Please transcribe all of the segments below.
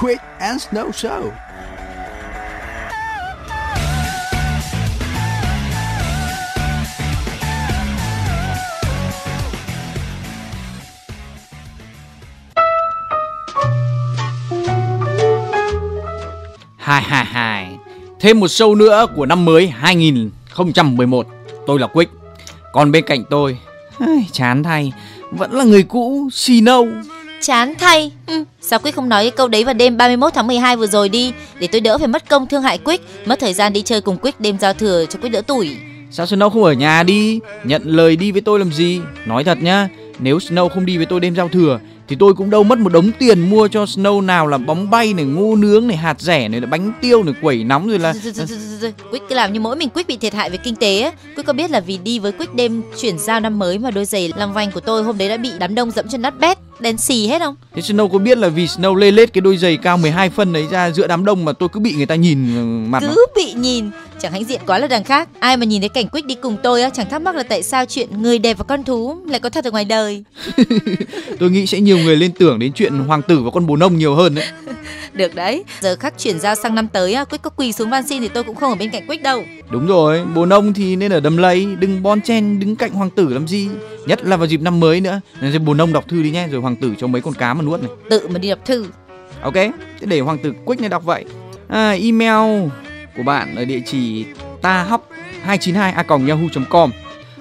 Quick and Snow Show. Hai hai hai. Thêm một show nữa của năm mới 2011. Tôi là Quick. Còn bên cạnh tôi, ai, chán thay, vẫn là người cũ Snow. Chán thay. Ừ, sao Quick không nói cái câu đấy vào đêm 31 tháng 12 vừa rồi đi, để tôi đỡ phải mất công thương hại Quick, mất thời gian đi chơi cùng Quick đêm giao thừa cho Quick đỡ tuổi. Sao Snow không ở nhà đi? Nhận lời đi với tôi làm gì? Nói thật nhá, nếu Snow không đi với tôi đêm giao thừa thì tôi cũng đâu mất một đống tiền mua cho Snow nào là bóng bay này, ngô nướng này, hạt rẻ này, bánh tiêu này, quẩy nóng rồi là. Quick cứ làm như mỗi mình Quick bị thiệt hại về kinh tế. Quick có biết là vì đi với Quick đêm chuyển giao năm mới mà đôi giày lăng vanh của tôi hôm đấy đã bị đám đông dẫm chân nát bét, đen xì hết không? Thế Snow có biết là vì Snow lê lết cái đôi giày cao 12 phân đấy ra giữa đám đông mà tôi cứ bị người ta nhìn mặt mà. Cứ bị nhìn, chẳng hãnh diện quá là đằng khác. Ai mà nhìn thấy cảnh Quick đi cùng tôi á, chẳng thắc mắc là tại sao chuyện người đẹp và con thú lại có thật ở ngoài đời. Tôi nghĩ sẽ nhiều người lên tưởng đến chuyện hoàng tử và con bồ nông nhiều hơn đấy. Được đấy. Giờ khắc chuyển giao sang năm tới á, Quick có quỳ xuống van xin thì tôi cũng không ở bên cạnh Quick đâu. Đúng rồi, bồ nông thì nên ở đầm lầy, đừng bon chen đứng cạnh hoàng tử làm gì. Nhất là vào dịp năm mới nữa. Nên bồ nông đọc thư đi nhé, rồi hoàng tử cho mấy con cá mà nuốt này. Tự mà đi đọc thư. Ok, thế để hoàng tử Quick này đọc vậy. À, email của bạn ở địa chỉ ta hóc 292 a yahoo.com.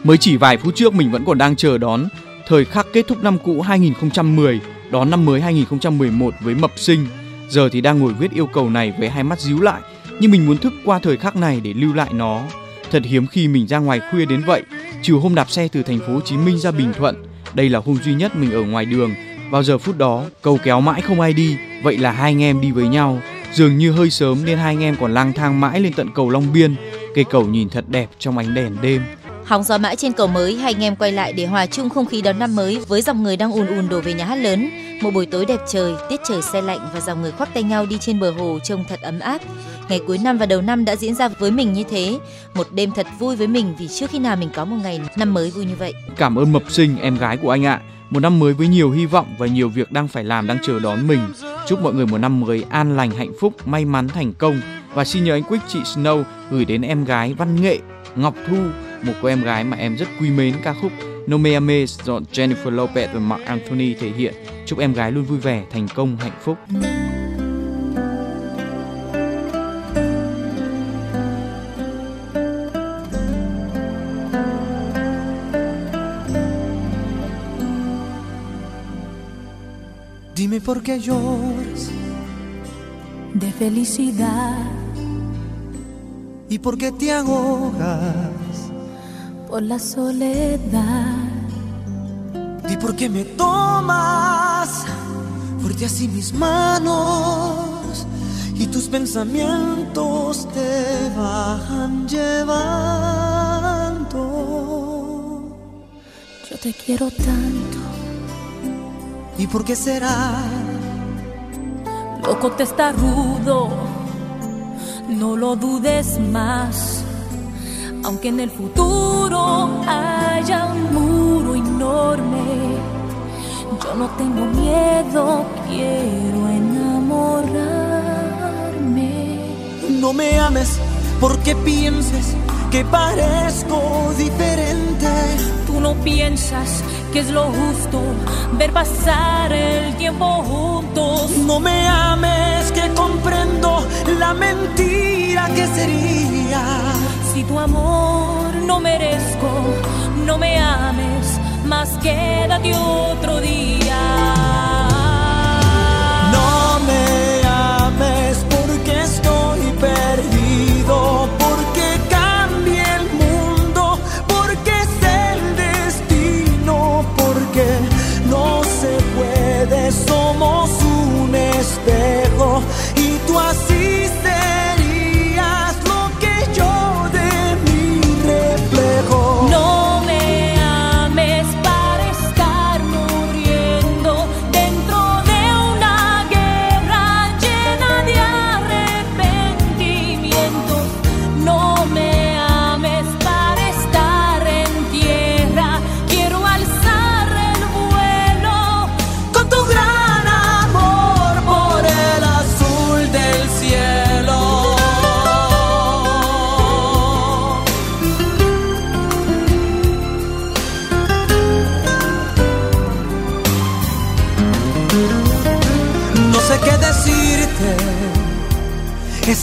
Mới chỉ vài phút trước mình vẫn còn đang chờ đón thời khắc kết thúc năm cũ 2010, đón năm mới 2011 với mập sinh. Giờ thì đang ngồi viết yêu cầu này với hai mắt díu lại, nhưng mình muốn thức qua thời khắc này để lưu lại nó. Thật hiếm khi mình ra ngoài khuya đến vậy, trừ hôm đạp xe từ thành phố Hồ Chí Minh ra Bình Thuận. Đây là hôm duy nhất mình ở ngoài đường. Vào giờ phút đó, cầu kéo mãi không ai đi, vậy là hai anh em đi với nhau. Dường như hơi sớm nên hai anh em còn lang thang mãi lên tận cầu Long Biên. Cây cầu nhìn thật đẹp trong ánh đèn đêm. Hóng gió mãi trên cầu mới, hai anh em quay lại để hòa chung không khí đón năm mới với dòng người đang ùn ùn đổ về nhà hát lớn. Một buổi tối đẹp trời, tiết trời xe lạnh và dòng người khoác tay nhau đi trên bờ hồ trông thật ấm áp. Ngày cuối năm và đầu năm đã diễn ra với mình như thế, một đêm thật vui với mình vì chưa khi nào mình có một ngày năm mới vui như vậy. Cảm ơn mập sinh em gái của anh ạ. Một năm mới với nhiều hy vọng và nhiều việc đang phải làm đang chờ đón mình. Chúc mọi người một năm mới an lành, hạnh phúc, may mắn, thành công. Và xin nhờ anh Quick chị Snow gửi đến em gái văn nghệ Ngọc Thu, một cô em gái mà em rất quý mến ca khúc No Me Ames do Jennifer Lopez và Mark Anthony thể hiện. Chúc em gái luôn vui vẻ, thành công, hạnh phúc. Dime por qué lloras de felicidad y por qué te ahogas. por la soledad. Di por qué me tomas fuerte así mis manos y tus pensamientos te van llevando. Yo te quiero tanto, ¿Y por qué será? loco te está rudo, no lo dudes más. Aunque en el futuro haya un muro enorme, yo no tengo miedo, quiero enamorarme. No me ames porque pienses que parezco diferente. Tú no piensas que es lo justo ver pasar el tiempo juntos. No me ames que comprendo la mentira que sería. Si tu amor no merezco, no me ames, más quédate otro día. situação.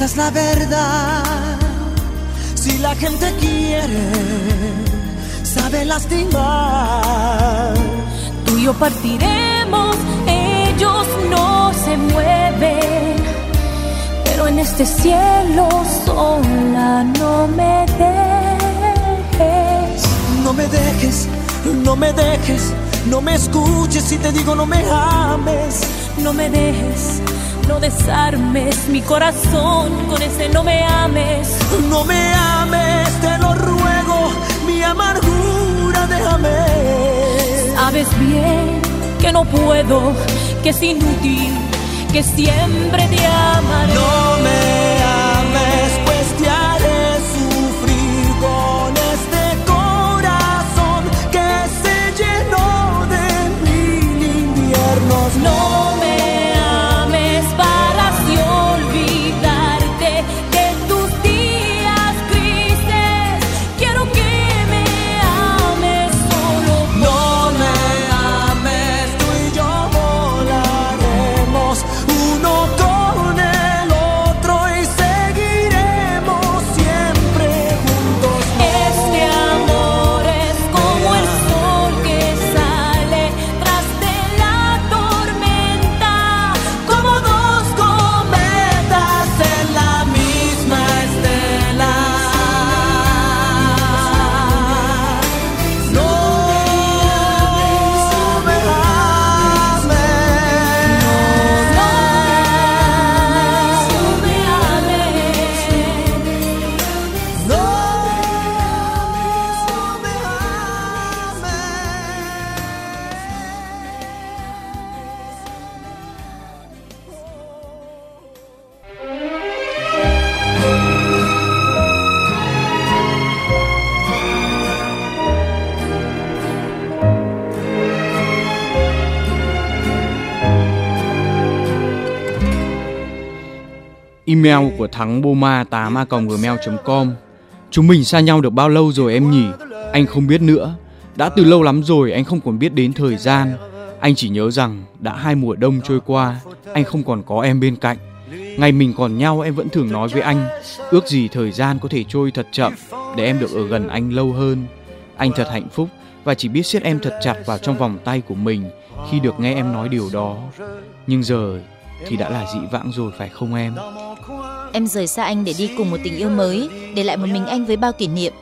Es la verdad. Si la gente quiere, sabe lastimar. Tú y yo partiremos, ellos no se mueven. Pero en este cielo sola no me dejes. No me dejes, no me dejes, no me escuches si te digo no me ames. No me dejes, no desarmes mi corazón con ese no me ames. No me ames, te lo ruego, mi amargura déjame. Sabes bien que no puedo, que es inútil, que siempre te amaré. No me Email của Thắng Boma 8 gmail.com Chúng mình xa nhau được bao lâu rồi em nhỉ? Anh không biết nữa. Đã từ lâu lắm rồi anh không còn biết đến thời gian. Anh chỉ nhớ rằng đã hai mùa đông trôi qua, anh không còn có em bên cạnh. Ngày mình còn nhau em vẫn thường nói với anh, ước gì thời gian có thể trôi thật chậm để em được ở gần anh lâu hơn. Anh thật hạnh phúc và chỉ biết siết em thật chặt vào trong vòng tay của mình khi được nghe em nói điều đó. Nhưng giờ thì đã là dị vãng rồi phải không em? Em rời xa anh để đi cùng một tình yêu mới, để lại một mình anh với bao kỷ niệm.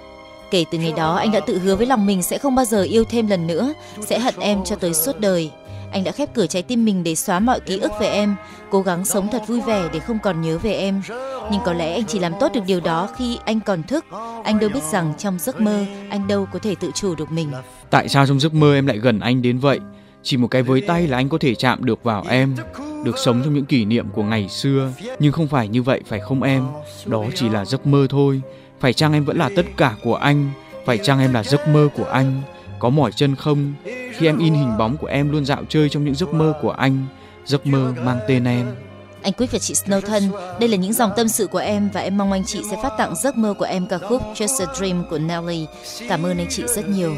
Kể từ ngày đó anh đã tự hứa với lòng mình sẽ không bao giờ yêu thêm lần nữa, sẽ hận em cho tới suốt đời. Anh đã khép cửa trái tim mình để xóa mọi ký ức về em, cố gắng sống thật vui vẻ để không còn nhớ về em. Nhưng có lẽ anh chỉ làm tốt được điều đó khi anh còn thức. Anh đâu biết rằng trong giấc mơ anh đâu có thể tự chủ được mình. Tại sao trong giấc mơ em lại gần anh đến vậy? Chỉ một cái với tay là anh có thể chạm được vào em, được sống trong những kỷ niệm của ngày xưa. Nhưng không phải như vậy phải không em? Đó chỉ là giấc mơ thôi. Phải chăng em vẫn là tất cả của anh? Phải chăng em là giấc mơ của anh? Có mỏi chân không? Khi em in hình bóng của em luôn dạo chơi trong những giấc mơ của anh, giấc mơ mang tên em. Anh Quyết và chị Snow thân, đây là những dòng tâm sự của em và em mong anh chị sẽ phát tặng giấc mơ của em ca khúc Just a Dream của Nelly. Cảm ơn anh chị rất nhiều.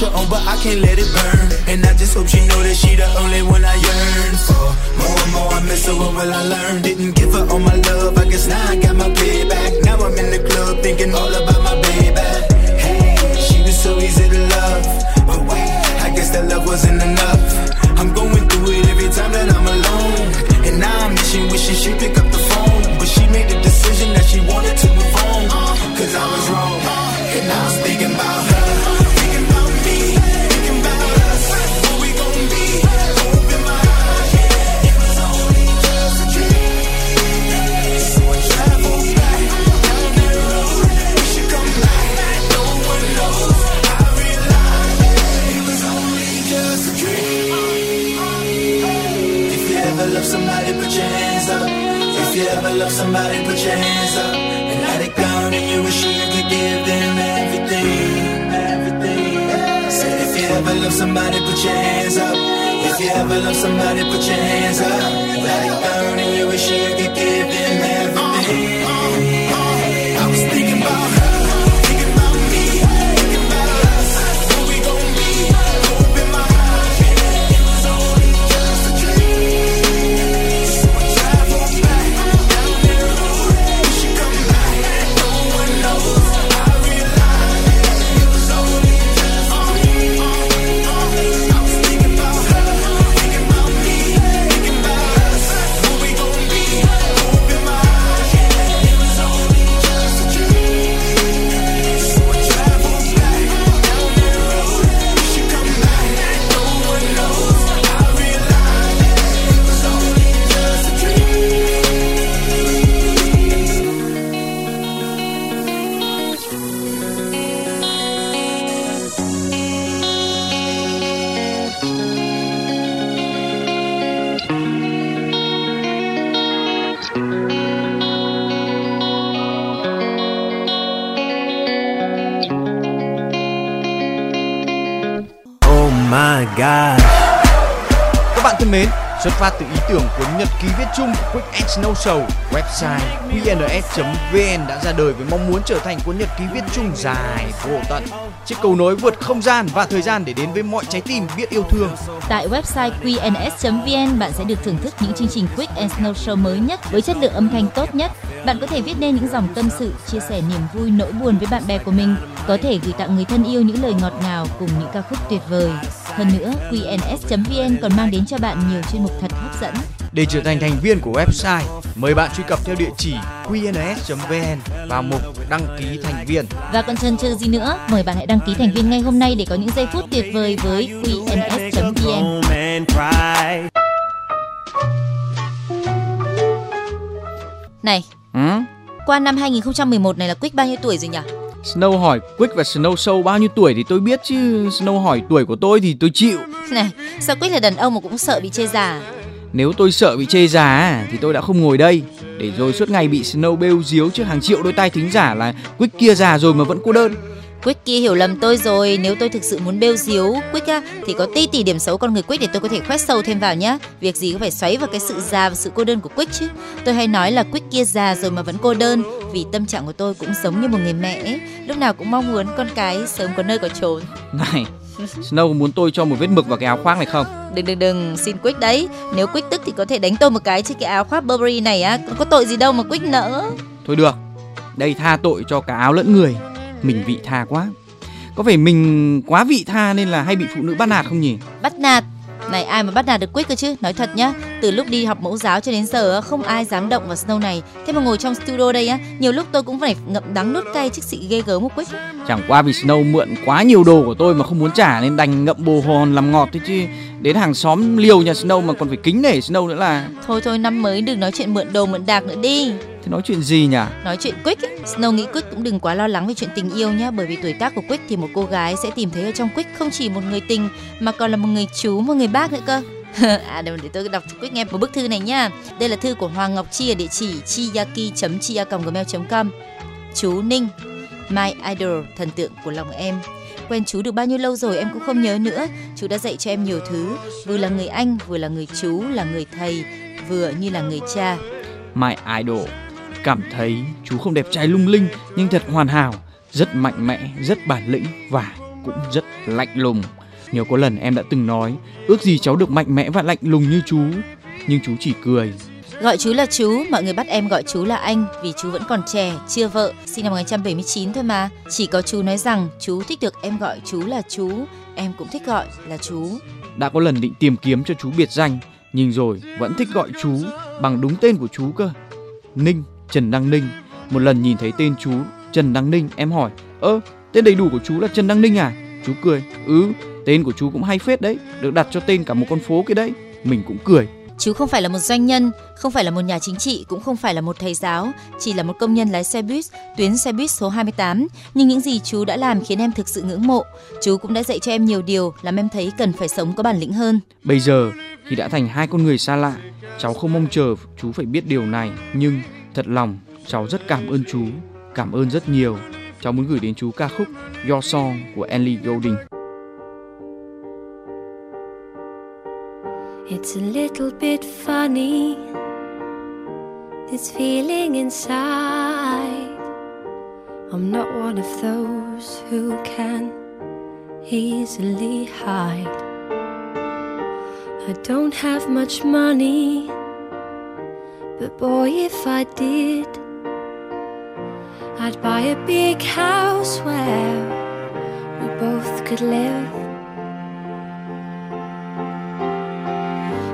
Usher on, but I can't let it burn. Chung Quick and Snow Show, website qns.vn đã ra đời với mong muốn trở thành cuốn nhật ký viết chung dài vô tận. Chiếc cầu nối vượt không gian và thời gian để đến với mọi trái tim biết yêu thương. Tại website qns.vn bạn sẽ được thưởng thức những chương trình Quick and Snow Show mới nhất với chất lượng âm thanh tốt nhất. Bạn có thể viết nên những dòng tâm sự, chia sẻ niềm vui, nỗi buồn với bạn bè của mình, có thể gửi tặng người thân yêu những lời ngọt ngào cùng những ca khúc tuyệt vời. Hơn nữa, qns.vn còn mang đến cho bạn nhiều chuyên mục thật hấp dẫn. Để trở thành thành viên của website, mời bạn truy cập theo địa chỉ qns.vn vào mục đăng ký thành viên. Và còn chần chừ gì nữa, mời bạn hãy đăng ký thành viên ngay hôm nay để có những giây phút tuyệt vời với qns.vn. Này, Ừ? qua năm 2011 này là Quick bao nhiêu tuổi rồi nhỉ? Snow hỏi Quick và Snow Show bao nhiêu tuổi thì tôi biết chứ Snow hỏi tuổi của tôi thì tôi chịu. Này, sao Quick là đàn ông mà cũng sợ bị chê già? Nếu tôi sợ bị chê già thì tôi đã không ngồi đây. Để rồi suốt ngày bị Snow bêu diếu trước hàng triệu đôi tai thính giả là Quick kia già rồi mà vẫn cô đơn. Quick kia hiểu lầm tôi rồi. Nếu tôi thực sự muốn bêu diếu Quick á, thì có ti tỷ điểm xấu con người Quick để tôi có thể khoét sâu thêm vào nhá. Việc gì có phải xoáy vào cái sự già và sự cô đơn của Quick chứ? Tôi hay nói là Quick kia già rồi mà vẫn cô đơn Vì tâm trạng của tôi cũng giống như một người mẹ ấy. Lúc nào cũng mong muốn con cái sớm có nơi có trốn Này, Snow có muốn tôi cho một vết mực vào cái áo khoác này không? Đừng đừng đừng xin Quick đấy Nếu Quick tức thì có thể đánh tôi một cái trên cái áo khoác Burberry này á Có tội gì đâu mà Quick nỡ Thôi được, đây tha tội cho cả áo lẫn người. Mình vị tha quá. Có phải mình quá vị tha nên là hay bị phụ nữ bắt nạt không nhỉ? bắt nạt này ai mà bắt nạt được Quick cơ chứ nói thật nhá từ lúc đi học mẫu giáo cho đến giờ không ai dám động vào Snow này thế mà ngồi trong studio đây á nhiều lúc tôi cũng phải ngậm đắng nuốt cay trước sự ghê gớm của Quick. Chẳng qua vì Snow mượn quá nhiều đồ của tôi mà không muốn trả nên đành ngậm bồ hòn làm ngọt thôi chứ. Đến hàng xóm liều nhà Snow mà còn phải kính nể Snow nữa là thôi thôi năm mới đừng nói chuyện mượn đồ mượn đạc nữa đi Thế nói chuyện gì nhỉ? nói chuyện Quick ấy. Snow nghĩ Quick cũng đừng quá lo lắng về chuyện tình yêu nhá. Bởi vì tuổi tác của Quick thì một cô gái sẽ tìm thấy ở trong Quick không chỉ một người tình mà còn là một người chú một người bác nữa cơ. À để, để tôi đọc cho Quick nghe một bức thư này nhá. Đây là thư của Hoàng Ngọc Chi ở địa chỉ chiyaki.chia.gmail.com chú Ninh My idol thần tượng của lòng em. Quen chú được bao nhiêu lâu rồi em cũng không nhớ nữa. Chú đã dạy cho em nhiều thứ. Vừa là người anh vừa là người chú là người thầy vừa như là người cha. My Idol Cảm thấy chú không đẹp trai lung linh nhưng thật hoàn hảo Rất mạnh mẽ, rất bản lĩnh và cũng rất lạnh lùng. Nhớ có lần em đã từng nói ước gì cháu được mạnh mẽ và lạnh lùng như chú, nhưng chú chỉ cười. Gọi chú là chú, mọi người bắt em gọi chú là anh vì chú vẫn còn trẻ, chưa vợ, sinh năm 1979 thôi mà. Chỉ có chú nói rằng chú thích được em gọi chú là chú, em cũng thích gọi là chú. Đã có lần định tìm kiếm cho chú biệt danh, nhưng rồi vẫn thích gọi chú bằng đúng tên của chú cơ. Ninh, Trần Đăng Ninh. Một lần nhìn thấy tên chú Trần Đăng Ninh, em hỏi, ơ, tên đầy đủ của chú là Trần Đăng Ninh à? Chú cười, ừ, tên của chú cũng hay phết đấy, được đặt cho tên cả một con phố kia đấy. Mình cũng cười. Chú không phải là một doanh nhân, không phải là một nhà chính trị, cũng không phải là một thầy giáo, chỉ là một công nhân lái xe buýt, tuyến xe buýt số 28. Nhưng những gì chú đã làm khiến em thực sự ngưỡng mộ. Chú cũng đã dạy cho em nhiều điều, làm em thấy cần phải sống có bản lĩnh hơn. Bây giờ khi đã thành hai con người xa lạ, cháu không mong chờ chú phải biết điều này, nhưng thật lòng cháu rất cảm ơn chú, cảm ơn rất nhiều. Cháu muốn gửi đến chú ca khúc Your Song của Ellie Goulding. It's a little bit funny, this feeling inside. I'm not one of those who can easily hide. I don't have much money, but boy, if I did, I'd buy a big house where we both could live.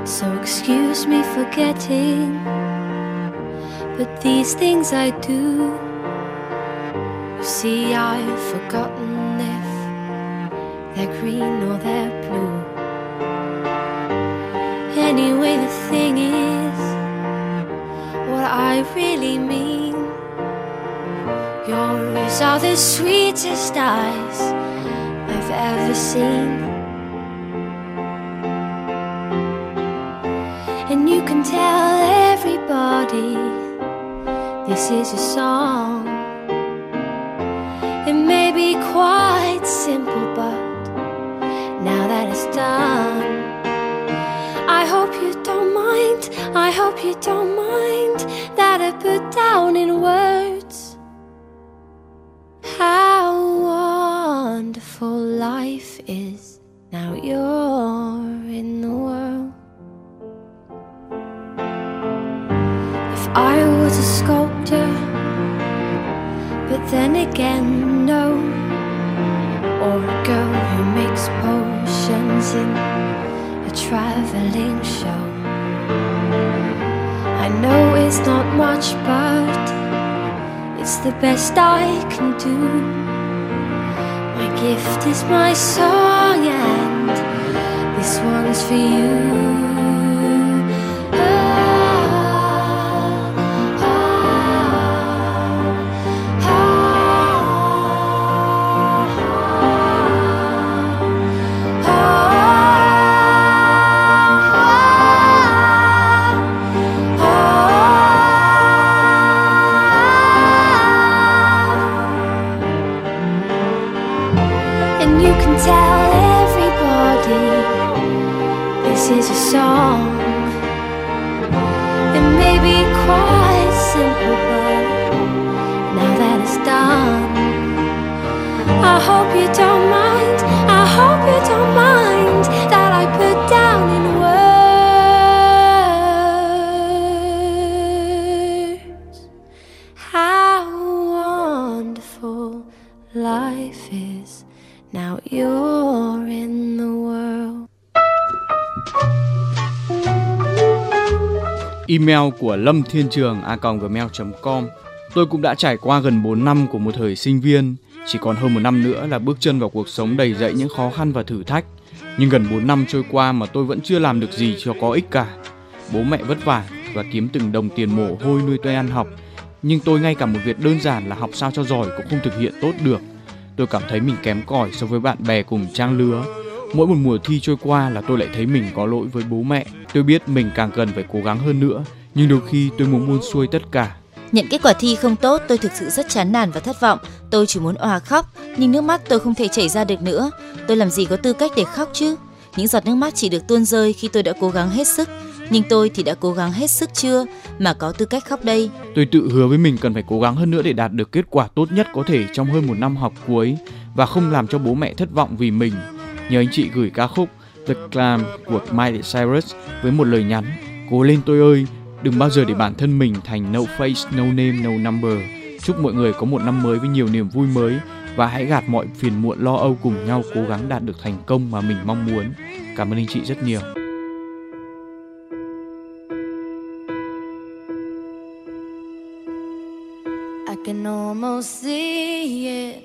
So excuse me for getting, but these things I do. You see, I've forgotten if they're green or they're blue. Anyway, the thing is, I really mean. Yours are the sweetest eyes I've ever seen. And you can tell everybody this is a song. It may be quite simple, but now that it's done, I hope you don't mind. I hope you don't mind I put down in words how wonderful life is. Now you're the best I can do. My gift is my song, and this one's for you. Email của Lâm Thiên Trường a gmail.com Tôi cũng đã trải qua gần 4 năm của một thời sinh viên, chỉ còn hơn một năm nữa là bước chân vào cuộc sống đầy dẫy những khó khăn và thử thách. Nhưng gần 4 năm trôi qua mà tôi vẫn chưa làm được gì cho có ích cả. Bố mẹ vất vả và kiếm từng đồng tiền mồ hôi nuôi tôi ăn học. Nhưng tôi ngay cả một việc đơn giản là học sao cho giỏi cũng không thực hiện tốt được. Tôi cảm thấy mình kém cỏi so với bạn bè cùng trang lứa. Mỗi một mùa thi trôi qua là tôi lại thấy mình có lỗi với bố mẹ. Tôi biết mình càng cần phải cố gắng hơn nữa, nhưng đôi khi tôi muốn buông xuôi tất cả. Nhận kết quả thi không tốt, tôi thực sự rất chán nản và thất vọng. Tôi chỉ muốn òa khóc, nhưng nước mắt tôi không thể chảy ra được nữa. Tôi làm gì có tư cách để khóc chứ? Những giọt nước mắt chỉ được tuôn rơi khi tôi đã cố gắng hết sức. Nhưng tôi thì đã cố gắng hết sức chưa mà có tư cách khóc đây? Tôi tự hứa với mình cần phải cố gắng hơn nữa để đạt được kết quả tốt nhất có thể trong hơn một năm học cuối và không làm cho bố mẹ thất vọng vì mình. Nhờ anh chị gửi ca khúc The Clam của Miley Cyrus với một lời nhắn Cố lên tôi ơi, đừng bao giờ để bản thân mình thành no face, no name, no number. Chúc mọi người có một năm mới với nhiều niềm vui mới và hãy gạt mọi phiền muộn lo âu cùng nhau cố gắng đạt được thành công mà mình mong muốn. Cảm ơn anh chị rất nhiều. I can almost see it,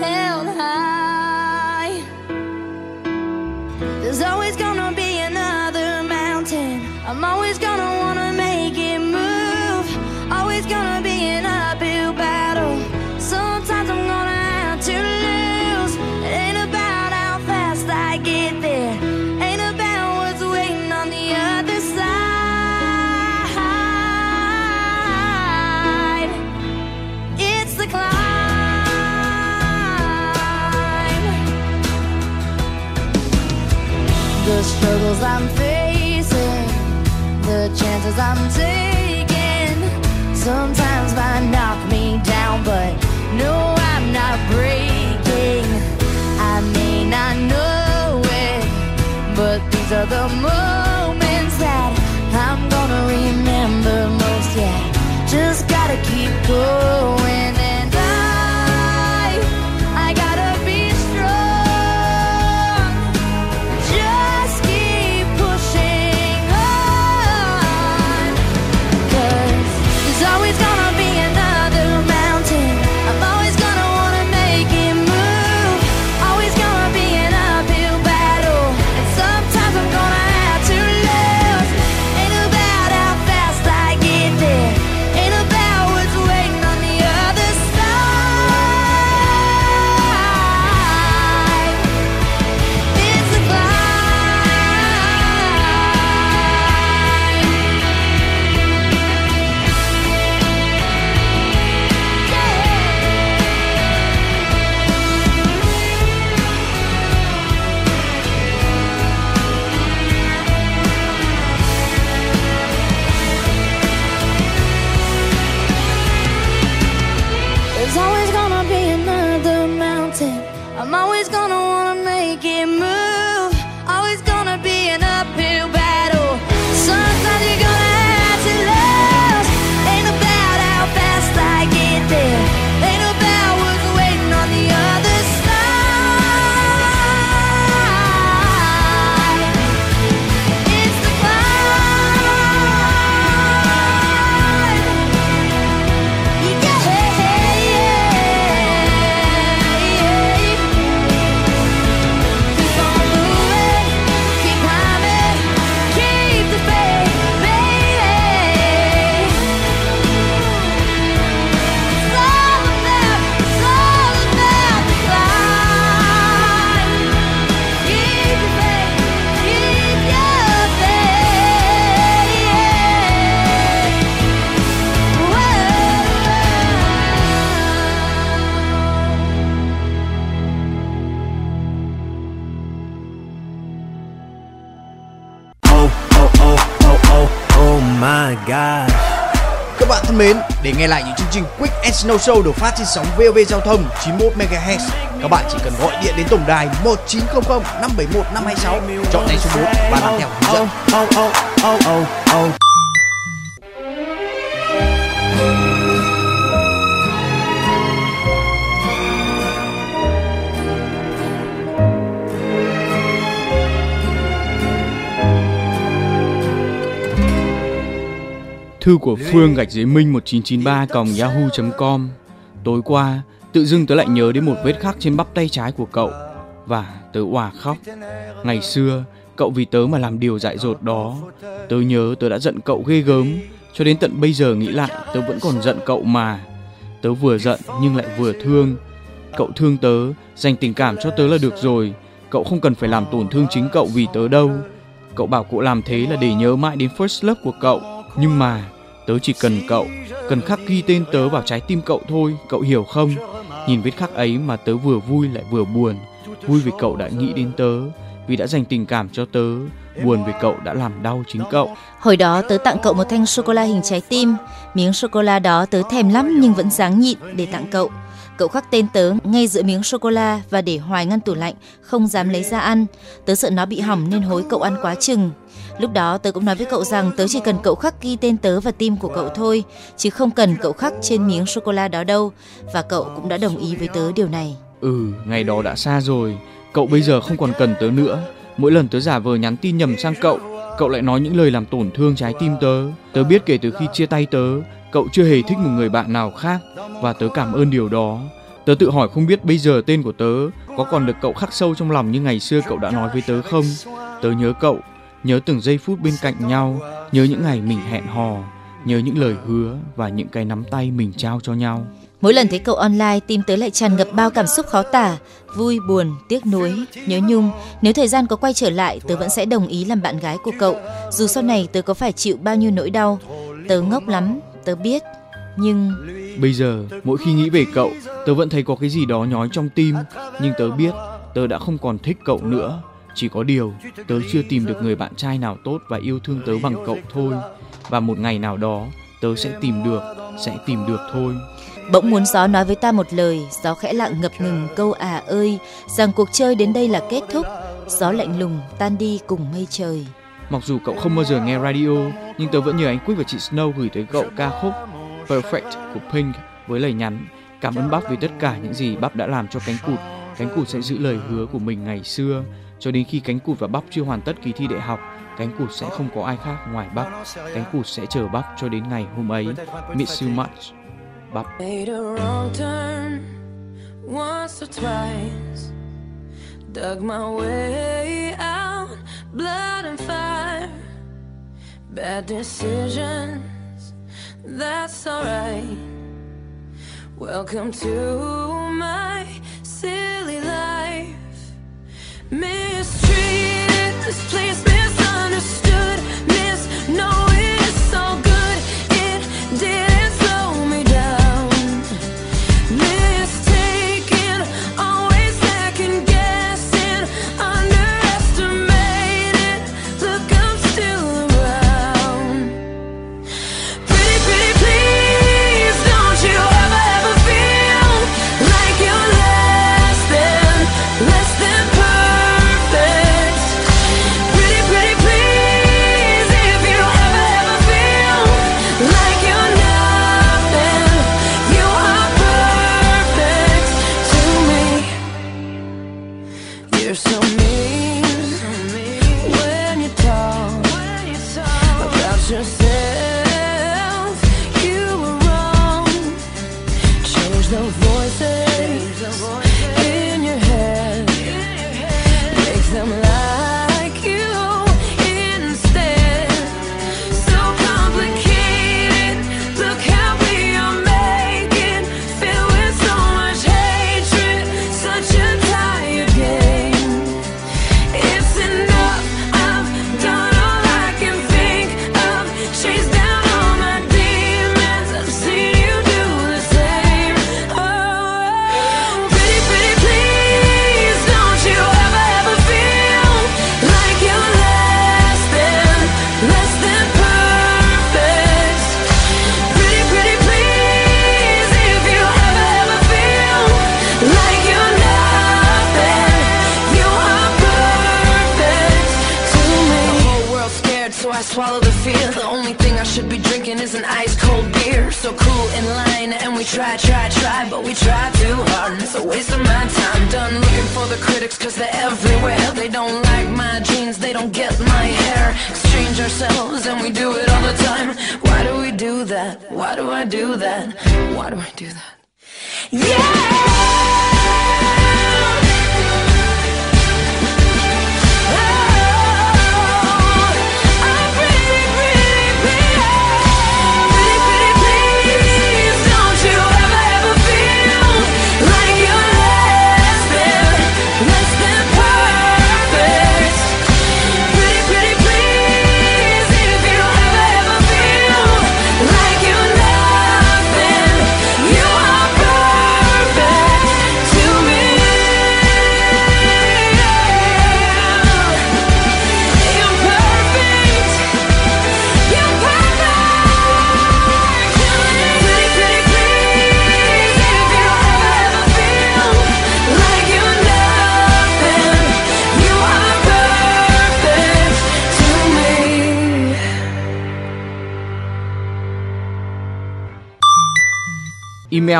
held high. There's always The struggles I'm facing, the chances I'm taking, sometimes might knock me down, but no, I'm not breaking. I may not know it, but these are the moments that I'm gonna remember most. Yeah, just gotta keep going, trình Quick and Snow Show được phát trên sóng VOV Giao thông 91 MHz, các bạn chỉ cần gọi điện đến tổng đài 1900 571 526, chọn ngay số 4 và làm theo hướng dẫn. Oh, oh, oh, Thư của Phương gạch dưới minh 1993 còng yahoo.com Tối qua, tự dưng tớ lại nhớ đến một vết khắc trên bắp tay trái của cậu. Và tớ òa khóc. Ngày xưa, cậu vì tớ mà làm điều dại dột đó. Tớ nhớ tớ đã giận cậu ghê gớm. Cho đến tận bây giờ nghĩ lại tớ vẫn còn giận cậu mà. Tớ vừa giận nhưng lại vừa thương. Cậu thương tớ, dành tình cảm cho tớ là được rồi. Cậu không cần phải làm tổn thương chính cậu vì tớ đâu. Cậu bảo cậu làm thế là để nhớ mãi đến first love của cậu. Nhưng mà tớ chỉ cần cậu, cần khắc ghi tên tớ vào trái tim cậu thôi, cậu hiểu không? Nhìn vết khắc ấy mà tớ vừa vui lại vừa buồn. Vui vì cậu đã nghĩ đến tớ, vì đã dành tình cảm cho tớ, buồn vì cậu đã làm đau chính cậu. Hồi đó tớ tặng cậu một thanh sô cô la hình trái tim. Miếng sô cô la đó tớ thèm lắm nhưng vẫn dáng nhịn để tặng cậu. Cậu khắc tên tớ ngay giữa miếng sô cô la và để hoài ngăn tủ lạnh, không dám lấy ra ăn. Tớ sợ nó bị hỏng nên hối cậu ăn quá chừng. Lúc đó tớ cũng nói với cậu rằng tớ chỉ cần cậu khắc ghi tên tớ và tim của cậu thôi, chứ không cần cậu khắc trên miếng sô cô la đó đâu. Và cậu cũng đã đồng ý với tớ điều này. Ừ, ngày đó đã xa rồi. Cậu bây giờ không còn cần tớ nữa. Mỗi lần tớ giả vờ nhắn tin nhầm sang cậu, cậu lại nói những lời làm tổn thương trái tim tớ. Tớ biết kể từ khi chia tay tớ, cậu chưa hề thích một người bạn nào khác và tớ cảm ơn điều đó. Tớ tự hỏi không biết bây giờ tên của tớ có còn được cậu khắc sâu trong lòng như ngày xưa cậu đã nói với tớ không? Tớ nhớ cậu, nhớ từng giây phút bên cạnh nhau, nhớ những ngày mình hẹn hò, nhớ những lời hứa và những cái nắm tay mình trao cho nhau. Mỗi lần thấy cậu online, tim tớ lại tràn ngập bao cảm xúc khó tả, vui, buồn, tiếc nuối, nhớ nhung. Nếu thời gian có quay trở lại, tớ vẫn sẽ đồng ý làm bạn gái của cậu. Dù sau này tớ có phải chịu bao nhiêu nỗi đau, tớ ngốc lắm, tớ biết. Nhưng Bây giờ, mỗi khi nghĩ về cậu, tớ vẫn thấy có cái gì đó nhói trong tim, nhưng tớ biết tớ đã không còn thích cậu nữa. Chỉ có điều, tớ chưa tìm được người bạn trai nào tốt và yêu thương tớ bằng cậu thôi. Và một ngày nào đó, tớ sẽ tìm được, sẽ tìm được thôi. Bỗng muốn gió nói với ta một lời, gió khẽ lặng ngập ngừng câu à ơi, rằng cuộc chơi đến đây là kết thúc. Gió lạnh lùng tan đi cùng mây trời. Mặc dù cậu không bao giờ nghe radio, nhưng tớ vẫn nhờ anh Quick và chị Snow gửi tới cậu ca khúc Perfect của Pink với lời nhắn cảm ơn bác vì tất cả những gì bác đã làm cho cánh cụt. Cánh cụt sẽ giữ lời hứa của mình ngày xưa cho đến khi cánh cụt và bắp chưa hoàn tất kỳ thi đại học. Cánh cụt sẽ không có ai khác ngoài bắp. Cánh cụt sẽ chờ bắp cho đến ngày hôm ấy. Miss you much. Bắp. Once or twice. Dug my way out, blood and fire. Bad decisions, that's alright. Welcome to my silly life. Mistreated, this place misunderstood. Miss,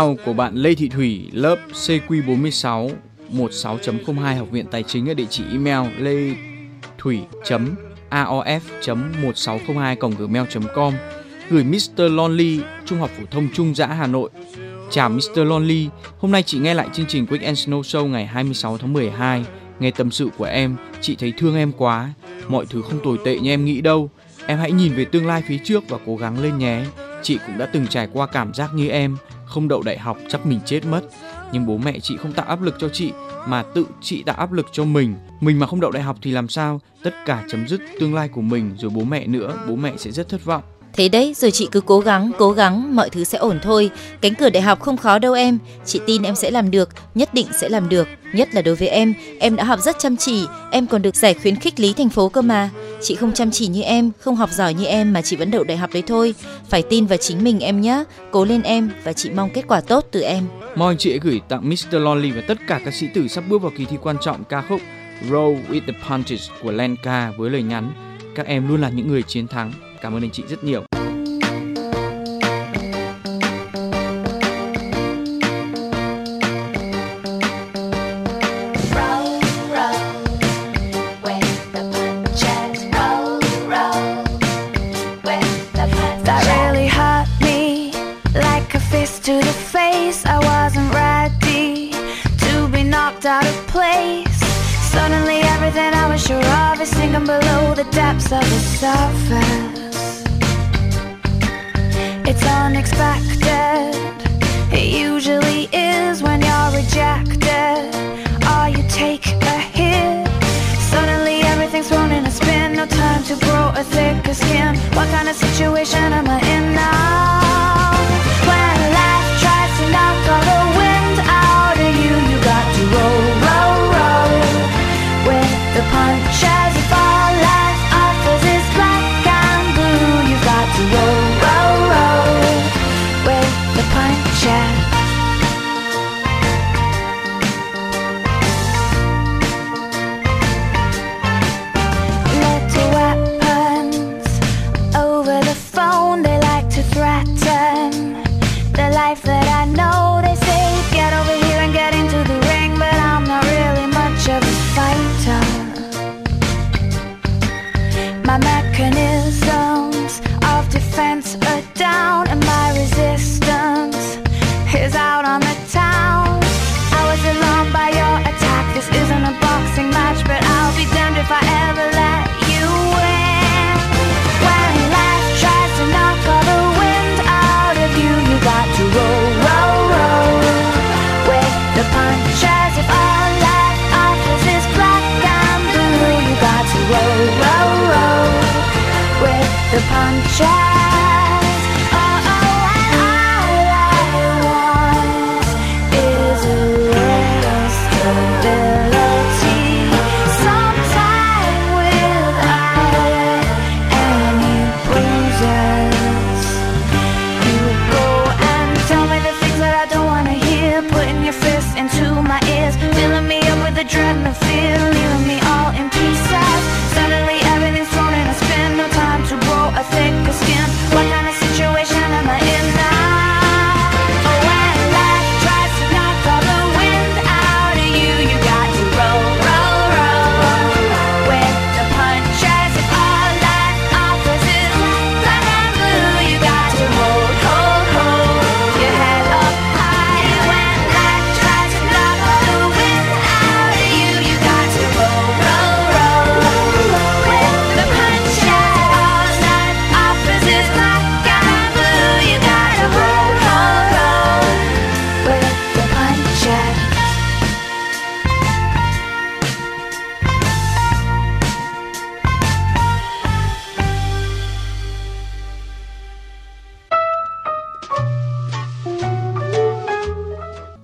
Email của bạn Lê Thị Thủy lớp CQ46 16.02 Học viện Tài chính ở địa chỉ email lê thủy aof 1602 gmail.com gửi Mr. Lonely Trung học phổ thông Trung Giã Hà Nội. Chào Mr. Lonely, hôm nay chị nghe lại chương trình Quick and Snow Show ngày 26 tháng 12. Nghe tâm sự của em, chị thấy thương em quá. Mọi thứ không tồi tệ như em nghĩ đâu. Em hãy nhìn về tương lai phía trước và cố gắng lên nhé. Chị cũng đã từng trải qua cảm giác như em, không đậu đại học chắc mình chết mất. Nhưng bố mẹ chị không tạo áp lực cho chị mà tự chị tạo áp lực cho mình. Mình mà không đậu đại học thì làm sao? Tất cả chấm dứt tương lai của mình rồi bố mẹ nữa, bố mẹ sẽ rất thất vọng. Thế đấy, rồi chị cứ cố gắng, cố gắng, mọi thứ sẽ ổn thôi. Cánh cửa đại học không khó đâu em. Chị tin em sẽ làm được, nhất định sẽ làm được. Nhất là đối với em, em đã học rất chăm chỉ, em còn được giải khuyến khích lý thành phố cơ mà. Chị không chăm chỉ như em, không học giỏi như em mà chị vẫn đậu đại học đấy thôi. Phải tin vào chính mình em nhé. Cố lên em và chị mong kết quả tốt từ em. Mong chị ấy gửi tặng Mr. Lonely và tất cả các sĩ tử sắp bước vào kỳ thi quan trọng ca khúc Roll with the Punches của Lenka với lời nhắn các em luôn là những người chiến thắng. Cảm ơn anh chị rất nhiều.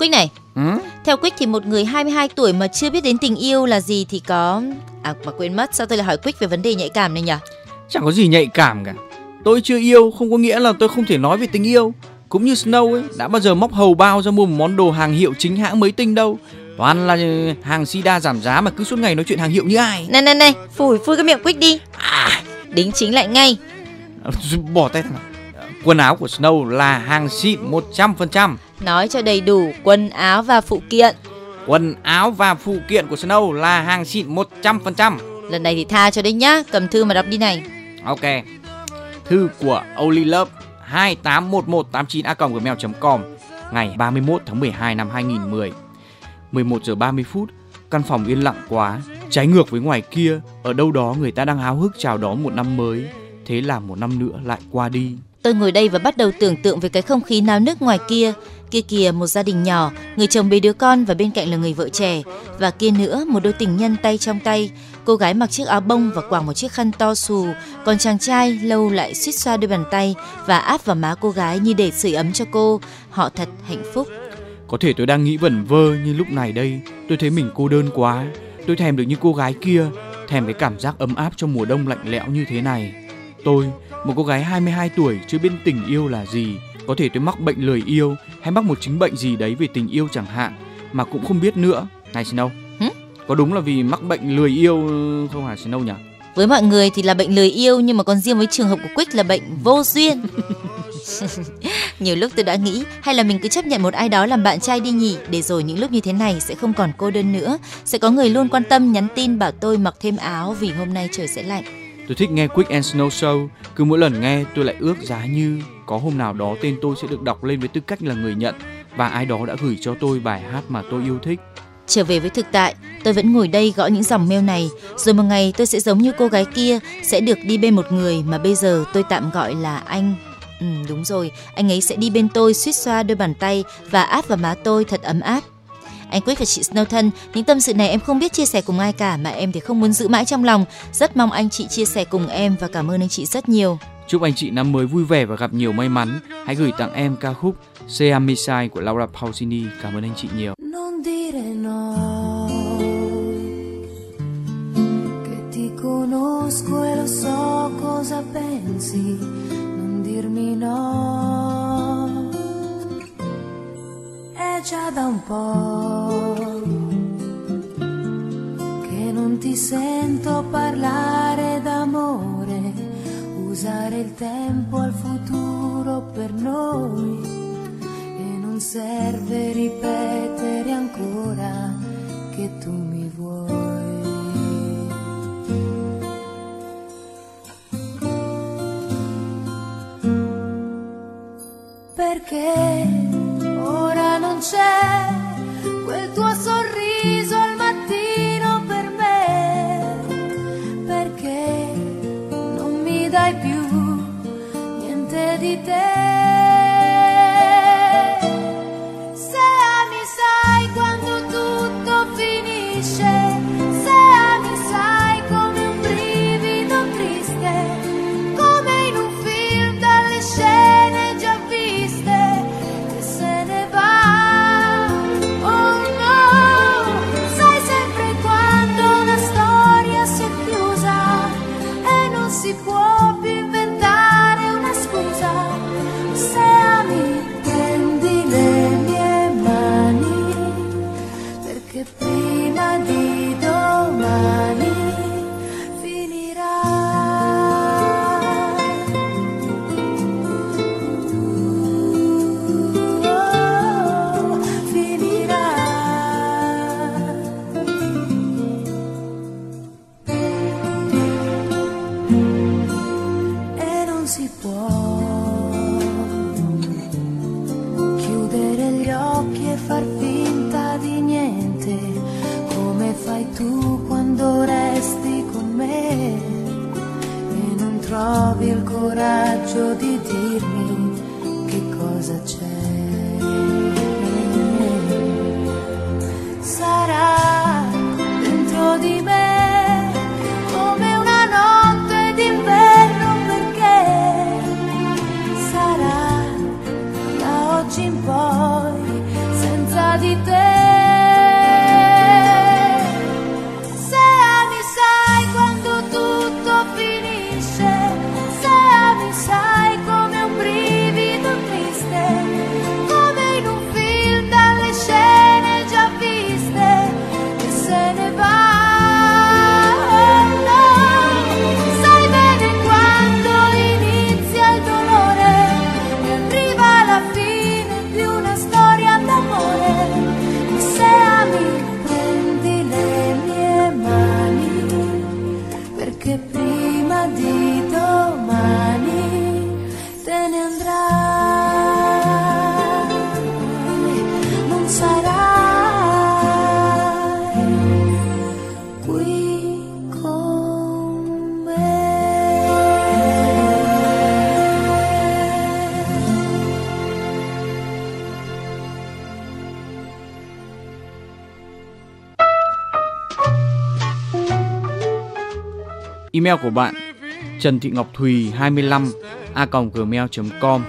Quick này, Ừ? theo Quick thì một người 22 tuổi mà chưa biết đến tình yêu là gì thì có à mà quên mất sao tôi lại hỏi Quick về vấn đề nhạy cảm này nhỉ? Chẳng có gì nhạy cảm cả. Tôi chưa yêu không có nghĩa là tôi không thể nói về tình yêu. Cũng như Snow ấy, đã bao giờ móc hầu bao ra mua một món đồ hàng hiệu chính hãng mới tinh đâu. Toàn là ừ, hàng sida giảm giá mà cứ suốt ngày nói chuyện hàng hiệu như ai. Này này này, phủi phui cái miệng Quick đi. À, đính chính lại ngay. Bỏ tay ra. Quần áo của Snow là hàng xịn 100%. Nói cho đầy đủ quần áo và phụ kiện. Quần áo và phụ kiện của Snow là hàng xịn 100%. Lần này thì tha cho đấy nhá, cầm thư mà đọc đi này. Ok. Thư của Only Love 281189a.gmail.com ngày 31 tháng 12 năm 2010. 11 giờ 30 phút, căn phòng yên lặng quá, trái ngược với ngoài kia, ở đâu đó người ta đang háo hức chào đón một năm mới, thế là một năm nữa lại qua đi. Tôi ngồi đây và bắt đầu tưởng tượng về cái không khí náo nức ngoài kia. Kia kìa một gia đình nhỏ, người chồng bế đứa con và bên cạnh là người vợ trẻ. Và kia nữa một đôi tình nhân tay trong tay. Cô gái mặc chiếc áo bông và quàng một chiếc khăn to xù, còn chàng trai lâu lại suýt xoa đôi bàn tay và áp vào má cô gái như để sưởi ấm cho cô. Họ thật hạnh phúc. Có thể tôi đang nghĩ vẩn vơ như lúc này đây tôi thấy mình cô đơn quá. Tôi thèm được như cô gái kia, thèm cái cảm giác ấm áp trong mùa đông lạnh lẽo như thế này. Tôi, một cô gái 22 tuổi chưa biết tình yêu là gì, có thể tôi mắc bệnh lười yêu hay mắc một chứng bệnh gì đấy về tình yêu chẳng hạn mà cũng không biết nữa. Này Snow, Hử? có đúng là vì mắc bệnh lười yêu không hả Snow nhỉ? Với mọi người thì là bệnh lười yêu nhưng mà còn riêng với trường hợp của Quick là bệnh vô duyên. Nhiều lúc tôi đã nghĩ hay là mình cứ chấp nhận một ai đó làm bạn trai đi nhỉ để rồi những lúc như thế này sẽ không còn cô đơn nữa, sẽ có người luôn quan tâm nhắn tin bảo tôi mặc thêm áo vì hôm nay trời sẽ lạnh. Tôi thích nghe Quick and Snow Show, cứ mỗi lần nghe tôi lại ước giá như có hôm nào đó tên tôi sẽ được đọc lên với tư cách là người nhận và ai đó đã gửi cho tôi bài hát mà tôi yêu thích. Trở về với thực tại, tôi vẫn ngồi đây gõ những dòng mail này, rồi một ngày tôi sẽ giống như cô gái kia, sẽ được đi bên một người mà bây giờ tôi tạm gọi là anh. Ừ, đúng rồi, anh ấy sẽ đi bên tôi suýt xoa đôi bàn tay và áp vào má tôi thật ấm áp. Anh Quick và chị Snow thân, những tâm sự này em không biết chia sẻ cùng ai cả mà em thì không muốn giữ mãi trong lòng. Rất mong anh chị chia sẻ cùng em và cảm ơn anh chị rất nhiều. Chúc anh chị năm mới vui vẻ và gặp nhiều may mắn. Hãy gửi tặng em ca khúc Sea Misai của Laura Pausini. Cảm ơn anh chị nhiều. Non dire no, che ti conosco e lo so cosa pensi, non dirmi no. Già da un po' che non ti sento parlare d'amore, usare il tempo al futuro per noi e non serve ripetere ancora che tu mi vuoi. Perché ora non c'è quel tuo sorriso di te. Email của bạn Trần Thị Ngọc Thùy 25 a gmail.com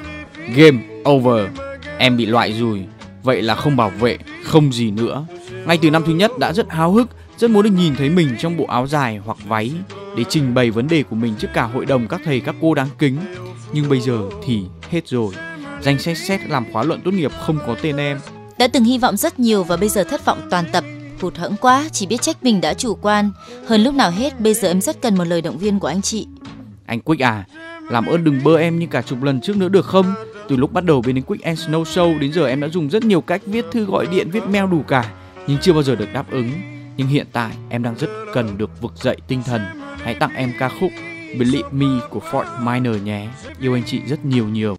Game over. Em bị loại rồi. Vậy là không bảo vệ, không gì nữa. Ngay từ năm thứ nhất đã rất háo hức, rất muốn được nhìn thấy mình trong bộ áo dài hoặc váy để trình bày vấn đề của mình trước cả hội đồng các thầy các cô đáng kính. Nhưng bây giờ thì hết rồi. Danh sách xét làm khóa luận tốt nghiệp không có tên em. Đã từng hy vọng rất nhiều và bây giờ thất vọng toàn tập. Hụt hẫng quá, chỉ biết trách mình đã chủ quan. Hơn lúc nào hết, bây giờ em rất cần một lời động viên của anh chị. Anh Quick à, làm ơn đừng bơ em như cả chục lần trước nữa được không? Từ lúc bắt đầu bên đến Quick and Snow Show đến giờ em đã dùng rất nhiều cách viết thư gọi điện viết mail đủ cả nhưng chưa bao giờ được đáp ứng. Nhưng hiện tại em đang rất cần được vực dậy tinh thần. Hãy tặng em ca khúc Believe Me của Fort Minor nhé. Yêu anh chị rất nhiều nhiều.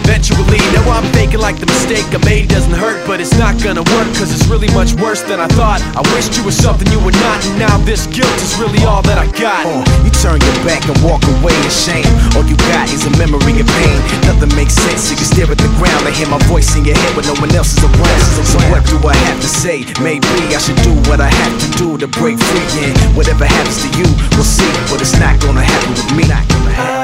Eventually. Now I'm faking like the mistake I made doesn't hurt, but it's not gonna work because it's really much worse than I thought. I wished you were something you were not, and now this guilt is really all that I got. Uh, you turn your back and walk away in shame. All you got is a memory of pain. Nothing makes sense. You can stare at the ground and hear my voice in your head when no one else is around. So what do I have to say? Maybe I should do what I have to do to break free. And whatever happens to you, we'll see. But it's not gonna happen with me. Not gonna happen.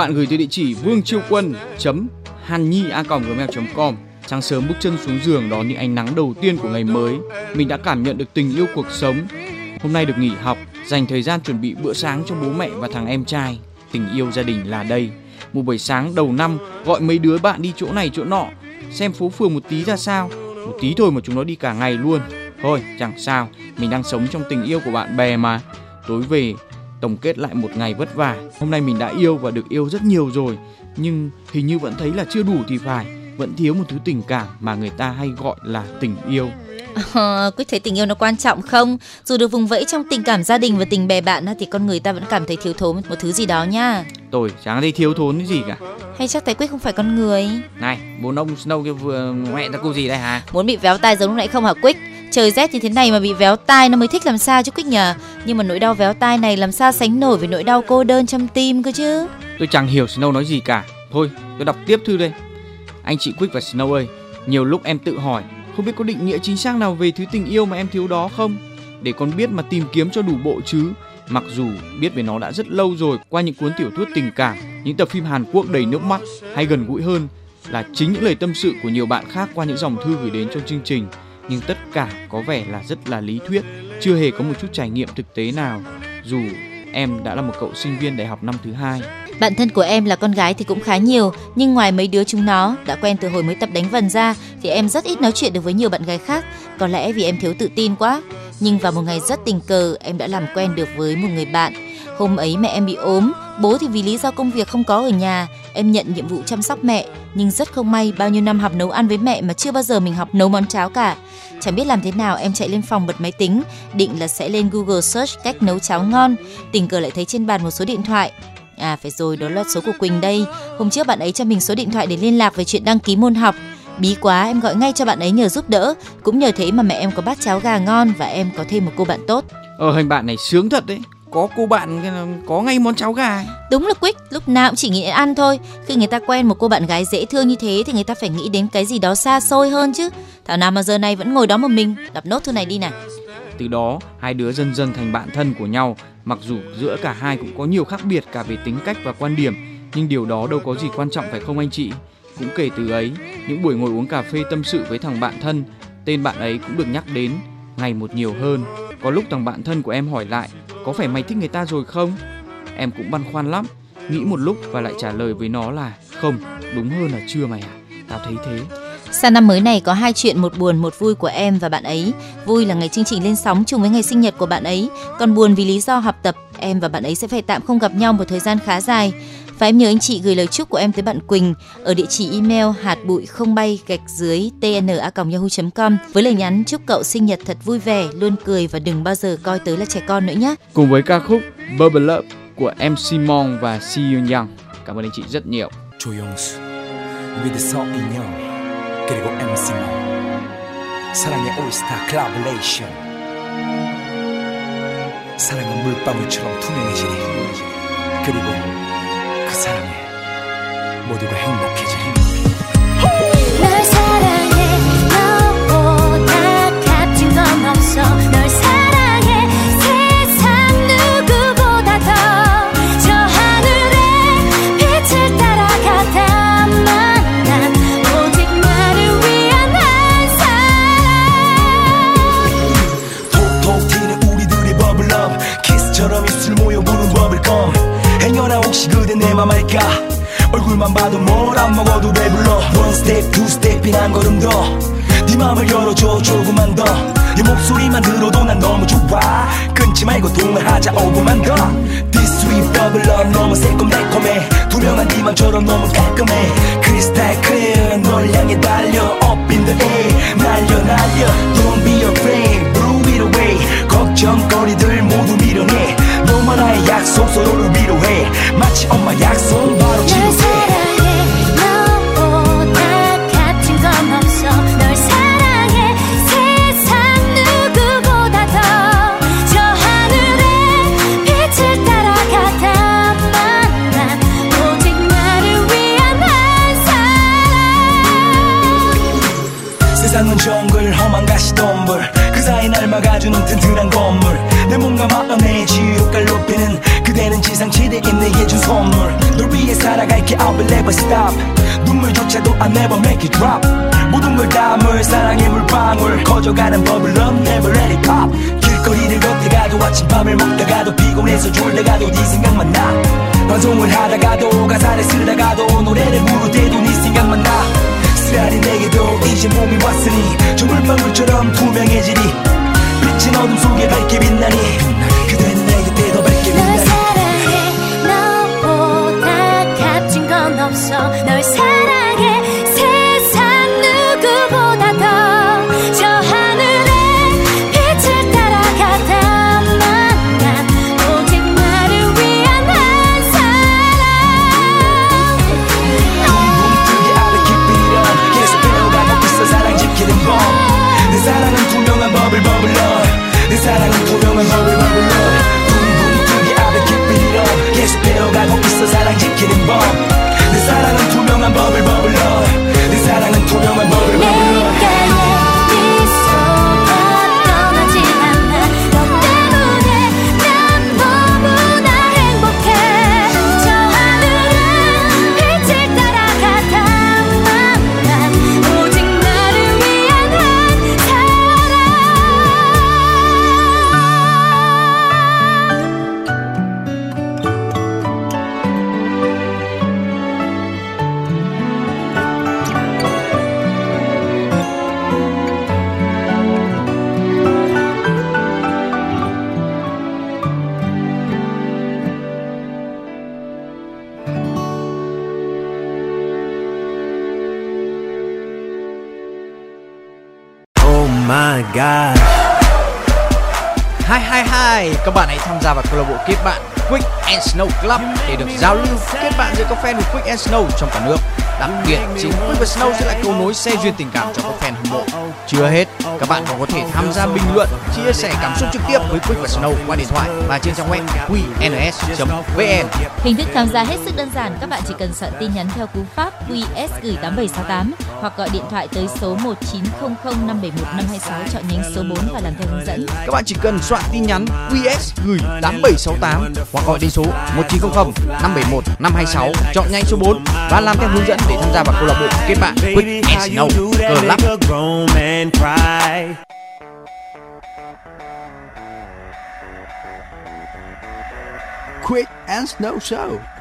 Bạn gửi tới địa chỉ vương chiêu quân chấm hàn nhi a gmail.com Sáng sớm bước chân xuống giường đón những ánh nắng đầu tiên của ngày mới, mình đã cảm nhận được tình yêu cuộc sống. Hôm nay được nghỉ học, dành thời gian chuẩn bị bữa sáng cho bố mẹ và thằng em trai. Tình yêu gia đình là đây. Một buổi sáng đầu năm gọi mấy đứa bạn đi chỗ này chỗ nọ, xem phố phường một tí ra sao. Một tí thôi mà chúng nó đi cả ngày luôn. Thôi, chẳng sao, mình đang sống trong tình yêu của bạn bè mà. tối về tổng kết lại một ngày vất vả. Hôm nay mình đã yêu và được yêu rất nhiều rồi, nhưng hình như vẫn thấy là chưa đủ thì phải, vẫn thiếu một thứ tình cảm mà người ta hay gọi là tình yêu. Ờ, Quyết thấy tình yêu nó quan trọng không? Dù được vùng vẫy trong tình cảm gia đình và tình bè bạn thì con người ta vẫn cảm thấy thiếu thốn một thứ gì đó nha. Tôi chẳng thấy thiếu thốn cái gì cả. Hay chắc thấy Quyết không phải con người? Này, bố ông Snow kia vừa mẹ ra cô gì đây hả? Muốn bị véo tai giống lúc nãy không hả Quyết? Trời rét như thế này mà bị véo tai nó mới thích làm sao chứ Quýt nhờ. Nhưng mà nỗi đau véo tai này làm sao sánh nổi với nỗi đau cô đơn trong tim cơ chứ? Tôi chẳng hiểu Snow nói gì cả. Thôi, tôi đọc tiếp thư đây. Anh chị Quick và Snow ơi, nhiều lúc em tự hỏi không biết có định nghĩa chính xác nào về thứ tình yêu mà em thiếu đó không? Để con biết mà tìm kiếm cho đủ bộ chứ. Mặc dù biết về nó đã rất lâu rồi qua những cuốn tiểu thuyết tình cảm, những tập phim Hàn Quốc đầy nước mắt hay gần gũi hơn là chính những lời tâm sự của nhiều bạn khác qua những dòng thư gửi đến trong chương trình. Nhưng tất cả có vẻ là rất là lý thuyết, chưa hề có một chút trải nghiệm thực tế nào. Dù em đã là một cậu sinh viên đại học năm thứ hai. Bạn thân của em là con gái thì cũng khá nhiều, nhưng ngoài mấy đứa chúng nó đã quen từ hồi mới tập đánh vần ra thì em rất ít nói chuyện được với nhiều bạn gái khác, có lẽ vì em thiếu tự tin quá. Nhưng vào một ngày rất tình cờ, em đã làm quen được với một người bạn. Hôm ấy mẹ em bị ốm, bố thì vì lý do công việc không có ở nhà, em nhận nhiệm vụ chăm sóc mẹ. Nhưng rất không may, bao nhiêu năm học nấu ăn với mẹ mà chưa bao giờ mình học nấu món cháo cả. Chẳng biết làm thế nào, em chạy lên phòng bật máy tính, định là sẽ lên Google search cách nấu cháo ngon. Tình cờ lại thấy trên bàn một số điện thoại. À phải rồi, đó là số của Quỳnh đây. Hôm trước bạn ấy cho mình số điện thoại để liên lạc về chuyện đăng ký môn học. Bí quá, em gọi ngay cho bạn ấy nhờ giúp đỡ. Cũng nhờ thế mà mẹ em có bát cháo gà ngon và em có thêm một cô bạn tốt. Ờ, hình bạn này sướng thật đấy. Có cô bạn có ngay món cháo gà. Đúng là Quick, lúc nào cũng chỉ nghĩ đến ăn thôi. Khi người ta quen một cô bạn gái dễ thương như thế thì người ta phải nghĩ đến cái gì đó xa xôi hơn chứ. Thảo nào mà giờ này vẫn ngồi đó một mình. Đọc nốt thư này đi nào. Từ đó, hai đứa dần dần thành bạn thân của nhau. Mặc dù giữa cả hai cũng có nhiều khác biệt cả về tính cách và quan điểm, nhưng điều đó đâu có gì quan trọng phải không anh chị? Cũng kể từ ấy, những buổi ngồi uống cà phê tâm sự với thằng bạn thân, tên bạn ấy cũng được nhắc đến ngày một nhiều hơn. Có lúc thằng bạn thân của em hỏi lại, có phải mày thích người ta rồi không? Em cũng băn khoăn lắm, nghĩ một lúc và lại trả lời với nó là không, đúng hơn là chưa mày à, tao thấy thế. Sang năm mới này có hai chuyện một buồn một vui của em và bạn ấy. Vui là ngày chương trình lên sóng chung với ngày sinh nhật của bạn ấy, còn buồn vì lý do học tập, em và bạn ấy sẽ phải tạm không gặp nhau một thời gian khá dài. Và em nhớ anh chị gửi lời chúc của em tới bạn Quỳnh ở địa chỉ email hạt bụi không bay gạch dưới tna@yahoo.com với lời nhắn chúc cậu sinh nhật thật vui vẻ, luôn cười và đừng bao giờ coi tới là trẻ con nữa nhé. Cùng với ca khúc Bubble Up của MC Mon và Si Yoon Young. Cảm ơn anh chị rất nhiều. 조영수, 위드 서인영, 그리고 MC 모 사랑의 올스타 콜라보레이션 사랑은 물방울처럼 투명해지리 그리고 그 사랑에 모두가 행복해지 얼굴만 봐도 뭘 안 먹어도 배불러. One step, two step인 한 걸음 더네 맘을 열어줘 조금만 더 네 목소리만 들어도 난 너무 좋아. 끊지 말고 통화하자 5분만 더. This sweet bubble up 너무 새콤달콤해. 투명한 네 맘처럼 너무 깔끔해. 크리스탈 클리어 널 향해 달려. Up in the air 날려 날려. Don't be afraid It away. 걱정거리들 모두 밀어내 너만 나의 약속 서로를 위로해. 마치 엄마 약속 바로 사랑해 가도 가사를 쓰다가도 노래를 부를 때도 네 생각만 나 쓰라린 내게도 이제 몸이 왔으니 저 물방울처럼 투명해지리. 빛은 어둠 속에 밝게 빛나니 Club để được giao lưu, kết bạn giữa các fan của Quick and Snow trong cả nước. Đặc biệt, chính Quick và Snow sẽ là cầu nối xe duyên tình cảm cho các fan hâm mộ. Chưa hết, các bạn còn có thể tham gia bình luận, chia sẻ cảm xúc trực tiếp với Quick và Snow qua điện thoại và trên trang web qns.vn. Hình thức tham gia hết sức đơn giản, các bạn chỉ cần soạn tin nhắn theo cú pháp QS gửi 8768 hoặc gọi điện thoại tới số 1900 571 526 chọn nhánh số 4 và làm theo hướng dẫn. Các bạn chỉ cần soạn tin nhắn QS gửi 8768 hoặc gọi đến số 1900 571 526 chọn nhanh số 4 và làm theo hướng dẫn để tham gia vào câu lạc bộ kết bạn Quick and Snow Club. Quick and Snow Show.